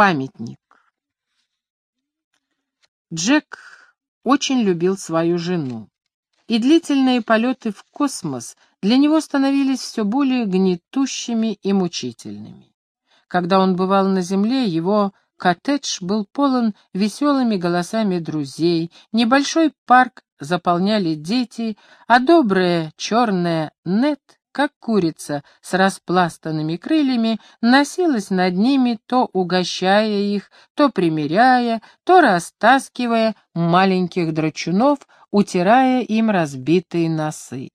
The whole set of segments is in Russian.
Памятник. Джек очень любил свою жену, и длительные полеты в космос для него становились все более гнетущими и мучительными. Когда он бывал на Земле, его коттедж был полон веселыми голосами друзей, небольшой парк заполняли дети, а добрая черная Нет, как курица с распластанными крыльями, носилась над ними, то угощая их, то примеряя, то растаскивая маленьких драчунов, утирая им разбитые носы.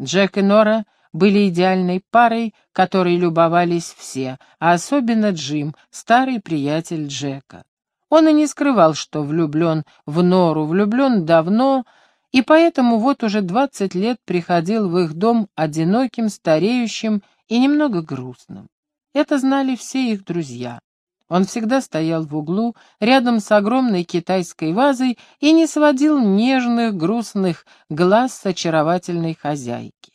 Джек и Нора были идеальной парой, которой любовались все, а особенно Джим, старый приятель Джека. Он и не скрывал, что влюблен в Нору, влюблен давно, и поэтому вот уже двадцать лет приходил в их дом одиноким, стареющим и немного грустным. Это знали все их друзья. Он всегда стоял в углу, рядом с огромной китайской вазой и не сводил нежных, грустных глаз с очаровательной хозяйки.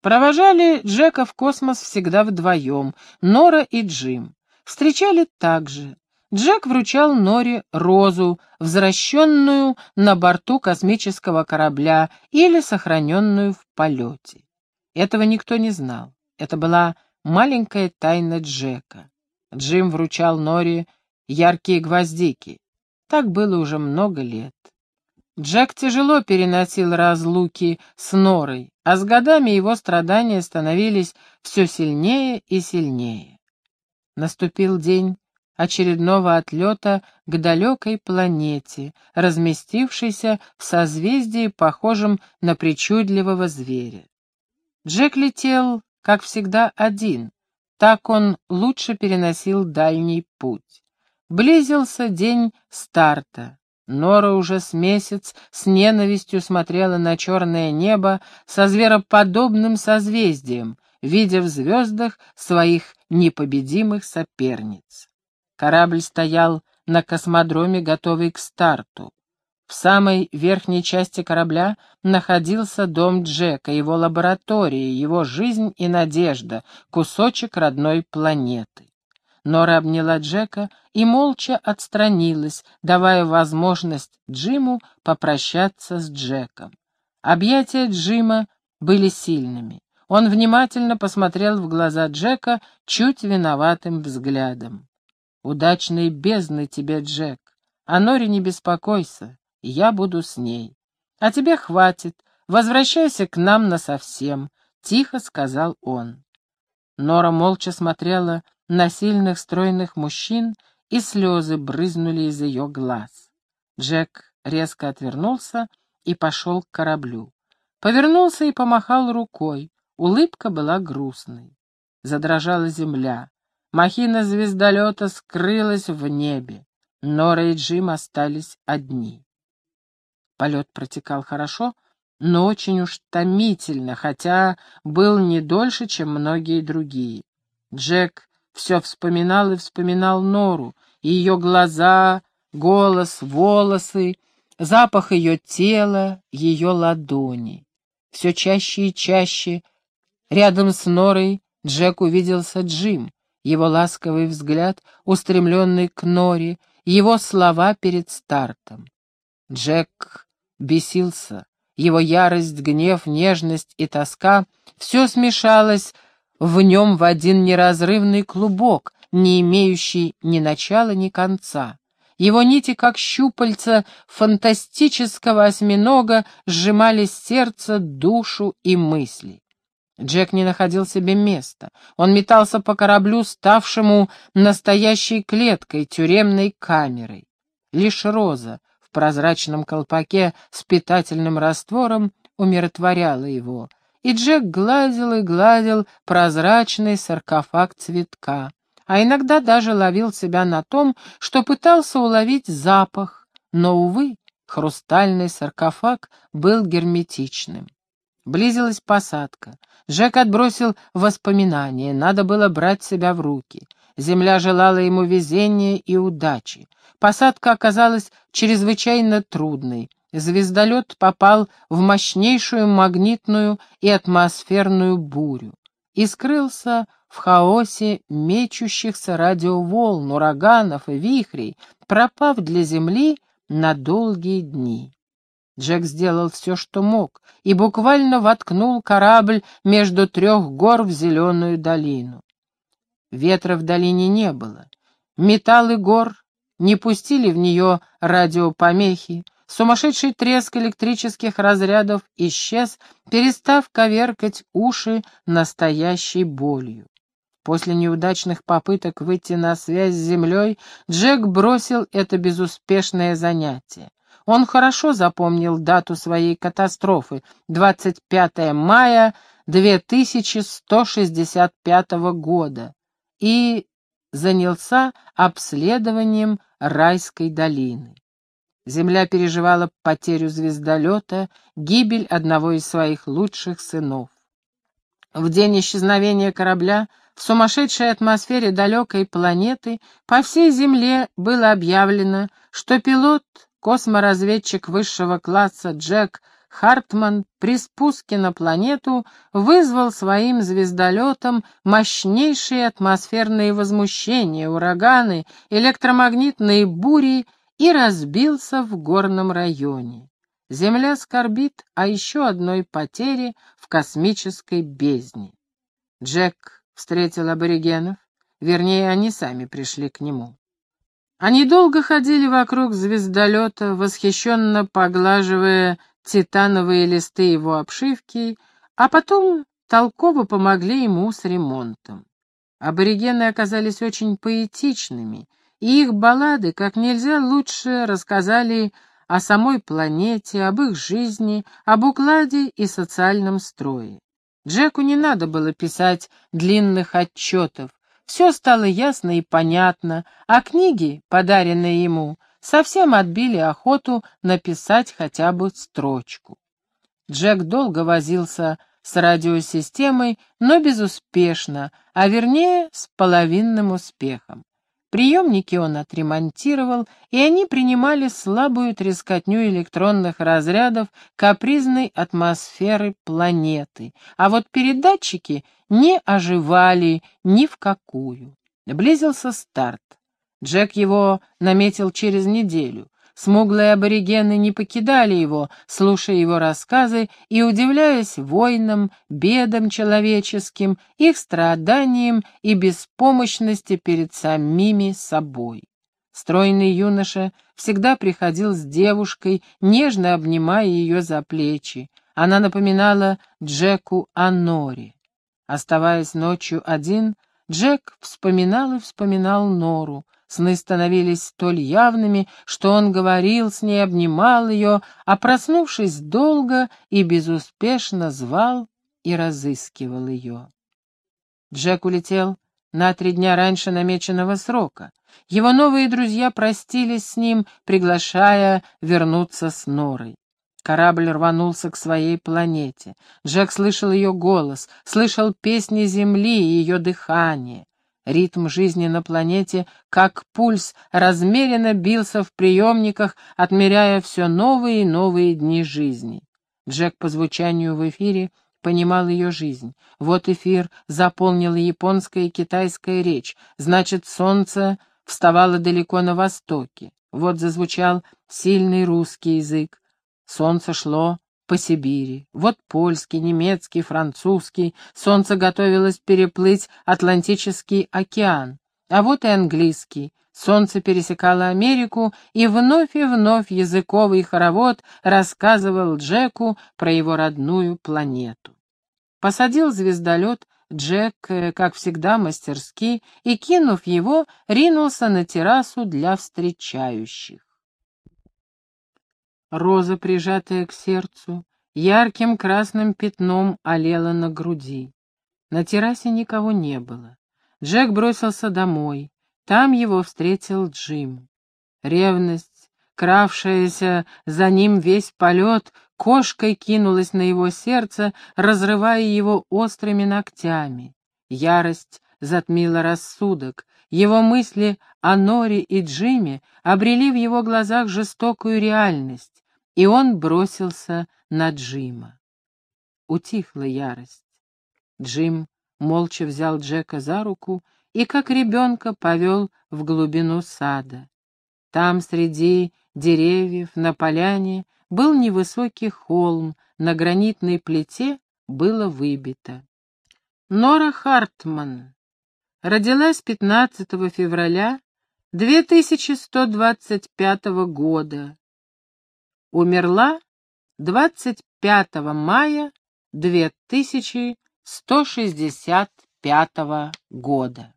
Провожали Джека в космос всегда вдвоем, Нора и Джим. Встречали также. Джек вручал Норе розу, возвращенную на борту космического корабля или сохраненную в полете. Этого никто не знал. Это была маленькая тайна Джека. Джим вручал Норе яркие гвоздики. Так было уже много лет. Джек тяжело переносил разлуки с Норой, а с годами его страдания становились все сильнее и сильнее. Наступил день очередного отлета к далекой планете, разместившейся в созвездии, похожем на причудливого зверя. Джек летел, как всегда, один, так он лучше переносил дальний путь. Близился день старта. Нора уже с месяц с ненавистью смотрела на черное небо со звероподобным созвездием, видя в звездах своих непобедимых соперниц. Корабль стоял на космодроме, готовый к старту. В самой верхней части корабля находился дом Джека, его лаборатория, его жизнь и надежда, кусочек родной планеты. Нора обняла Джека и молча отстранилась, давая возможность Джиму попрощаться с Джеком. Объятия Джима были сильными. Он внимательно посмотрел в глаза Джека чуть виноватым взглядом. «Удачной бездны тебе, Джек. О Норе не беспокойся я буду с ней. А тебе хватит, возвращайся к нам насовсем, — тихо сказал он. Нора молча смотрела на сильных стройных мужчин, и слезы брызнули из ее глаз. Джек резко отвернулся и пошел к кораблю. Повернулся и помахал рукой. Улыбка была грустной. Задрожала земля. Махина звездолета скрылась в небе. Нора и Джим остались одни. Полет протекал хорошо, но очень уж томительно, хотя был не дольше, чем многие другие. Джек все вспоминал и вспоминал Нору, ее глаза, голос, волосы, запах ее тела, ее ладони. Все чаще и чаще рядом с Норой Джек увиделся Джим, его ласковый взгляд, устремленный к Норе, его слова перед стартом. Джек бесился. Его ярость, гнев, нежность и тоска — все смешалось в нем в один неразрывный клубок, не имеющий ни начала, ни конца. Его нити, как щупальца фантастического осьминога, сжимали сердце, душу и мысли. Джек не находил себе места. Он метался по кораблю, ставшему настоящей клеткой, тюремной камерой. Лишь Роза, прозрачном колпаке с питательным раствором умиротворяла его, и Джек гладил и гладил прозрачный саркофаг цветка, а иногда даже ловил себя на том, что пытался уловить запах, но, увы, хрустальный саркофаг был герметичным. Близилась посадка. Джек отбросил воспоминания, надо было брать себя в руки. Земля желала ему везения и удачи. Посадка оказалась чрезвычайно трудной. Звездолет попал в мощнейшую магнитную и атмосферную бурю и скрылся в хаосе мечущихся радиоволн, ураганов и вихрей, пропав для Земли на долгие дни. Джек сделал все, что мог, и буквально воткнул корабль между трех гор в зеленую долину. Ветра в долине не было. Металлы гор не пустили в нее радиопомехи. Сумасшедший треск электрических разрядов исчез, перестав коверкать уши настоящей болью. После неудачных попыток выйти на связь с Землей, Джек бросил это безуспешное занятие. Он хорошо запомнил дату своей катастрофы — 25 мая 2165 года и занялся обследованием райской долины. Земля переживала потерю звездолета, гибель одного из своих лучших сынов. В день исчезновения корабля в сумасшедшей атмосфере далекой планеты по всей Земле было объявлено, что пилот, косморазведчик высшего класса Джек Хартман при спуске на планету вызвал своим звездолетом мощнейшие атмосферные возмущения, ураганы, электромагнитные бури и разбился в горном районе. Земля скорбит о еще одной потере в космической бездне. Джек встретил аборигенов, вернее, они сами пришли к нему. Они долго ходили вокруг звездолета, восхищенно поглаживая титановые листы его обшивки, а потом толково помогли ему с ремонтом. Аборигены оказались очень поэтичными — и их баллады как нельзя лучше рассказали о самой планете, об их жизни, об укладе и социальном строе. Джеку не надо было писать длинных отчетов, все стало ясно и понятно, а книги, подаренные ему, совсем отбили охоту написать хотя бы строчку. Джек долго возился с радиосистемой, но безуспешно, а вернее с половинным успехом. Приемники он отремонтировал, и они принимали слабую трескотню электронных разрядов капризной атмосферы планеты, а вот передатчики не оживали ни в какую. Близился старт. Джек его наметил через неделю. Смуглые аборигены не покидали его, слушая его рассказы и удивляясь войнам, бедам человеческим, их страданиям и беспомощности перед самими собой. Стройный юноша всегда приходил с девушкой, нежно обнимая ее за плечи. Она напоминала Джеку о Норе. Оставаясь ночью один, Джек вспоминал и вспоминал Нору, Сны становились столь явными, что он говорил с ней, обнимал ее, а проснувшись долго и безуспешно звал и разыскивал ее. Джек улетел на три дня раньше намеченного срока. Его новые друзья простились с ним, приглашая вернуться с Норой. Корабль рванулся к своей планете. Джек слышал ее голос, слышал песни Земли и ее дыхание. Ритм жизни на планете, как пульс, размеренно бился в приемниках, отмеряя все новые и новые дни жизни. Джек по звучанию в эфире понимал ее жизнь. Вот эфир заполнила японская и китайская речь, значит, солнце вставало далеко на востоке. Вот зазвучал сильный русский язык. Солнце шло по Сибири. Вот польский, немецкий, французский. Солнце готовилось переплыть Атлантический океан. А вот и английский. Солнце пересекало Америку, и вновь и вновь языковый хоровод рассказывал Джеку про его родную планету. Посадил звездолет Джек, э, как всегда, мастерски, и, кинув его, ринулся на террасу для встречающих. Роза, прижатая к сердцу, ярким красным пятном олела на груди. На террасе никого не было. Джек бросился домой. Там его встретил Джим. Ревность, кравшаяся за ним весь полет, кошкой кинулась на его сердце, разрывая его острыми ногтями. Ярость затмила рассудок. Его мысли о Норе и Джиме обрели в его глазах жестокую реальность и он бросился на Джима. Утихла ярость. Джим молча взял Джека за руку и, как ребенка, повел в глубину сада. Там, среди деревьев, на поляне, был невысокий холм, на гранитной плите было выбито. Нора Хартман родилась 15 февраля 2125 года. Умерла 25 мая 2165 года.